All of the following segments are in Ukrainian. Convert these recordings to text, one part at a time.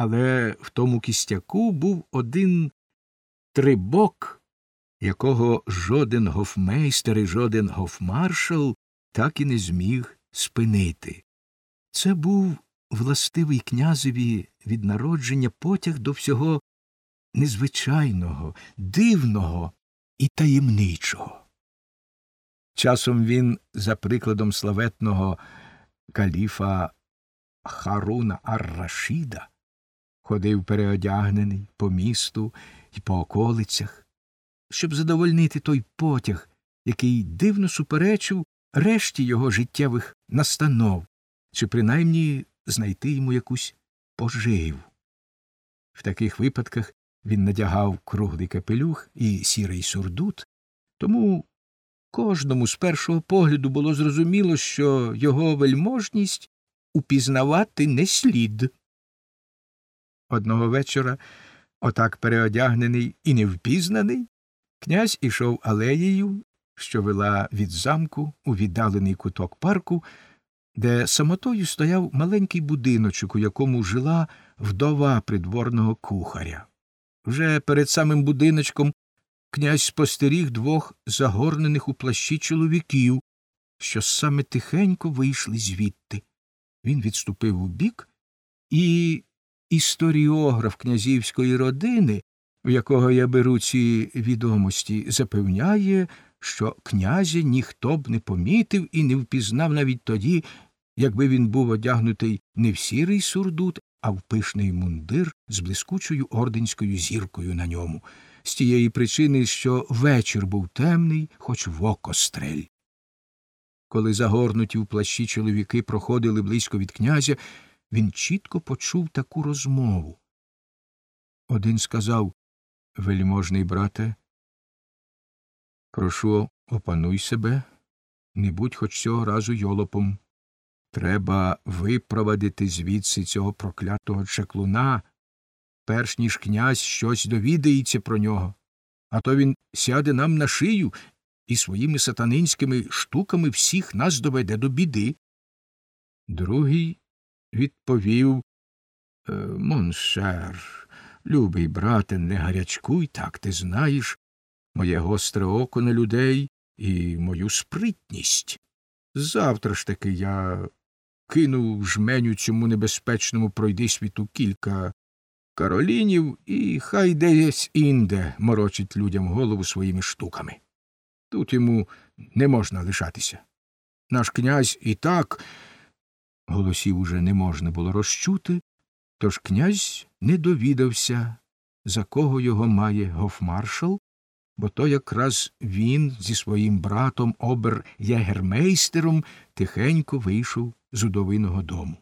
але в тому кістяку був один трибок, якого жоден гофмейстер і жоден гофмаршал так і не зміг спинити. Це був властивий князеві від народження потяг до всього незвичайного, дивного і таємничого. Часом він, за прикладом славетного каліфа Харуна Ар-Рашіда, ходив переодягнений по місту і по околицях, щоб задовольнити той потяг, який дивно суперечив решті його життєвих настанов, чи принаймні знайти йому якусь поживу. В таких випадках він надягав круглий капелюх і сірий сурдут, тому кожному з першого погляду було зрозуміло, що його вельможність упізнавати не слід. Одного вечора, отак переодягнений і невпізнаний, князь ішов алеєю, що вела від замку у віддалений куток парку, де самотою стояв маленький будиночок, у якому жила вдова придворного кухаря. Вже перед самим будиночком князь спостеріг двох загорнених у плащі чоловіків, що саме тихенько вийшли звідти. Він відступив у бік, і історіограф князівської родини, в якого я беру ці відомості, запевняє, що князя ніхто б не помітив і не впізнав навіть тоді, якби він був одягнутий не в сірий сурдут, а в пишний мундир з блискучою орденською зіркою на ньому, з тієї причини, що вечір був темний, хоч в око стрель. Коли загорнуті в плащі чоловіки проходили близько від князя, він чітко почув таку розмову. Один сказав Вельможний брате, прошу, опануй себе, не будь хоч цього разу йолопом. Треба випровадити звідси цього проклятого чеклуна, перш ніж князь щось довідається про нього, а то він сяде нам на шию і своїми сатанинськими штуками всіх нас доведе до біди. Другий відповів «Е, Моншер, любий брате, не гарячкуй, так ти знаєш, моє гостре око на людей і мою спритність. Завтра ж таки я кинув жменю цьому небезпечному пройди світу кілька каролінів, і хай десь інде морочить людям голову своїми штуками. Тут йому не можна лишатися. Наш князь і так голосів уже не можна було розчути, тож князь не довідався, за кого його має гофмаршал, бо то якраз він зі своїм братом обер ягермейстером тихенько вийшов з удовиного дому.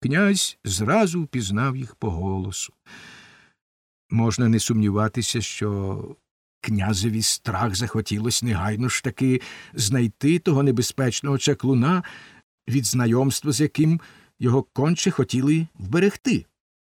Князь зразу впізнав їх по голосу. Можна не сумніватися, що князеві страх захотілось негайно ж таки знайти того небезпечного чаклуна, від знайомства з яким його конче хотіли вберегти.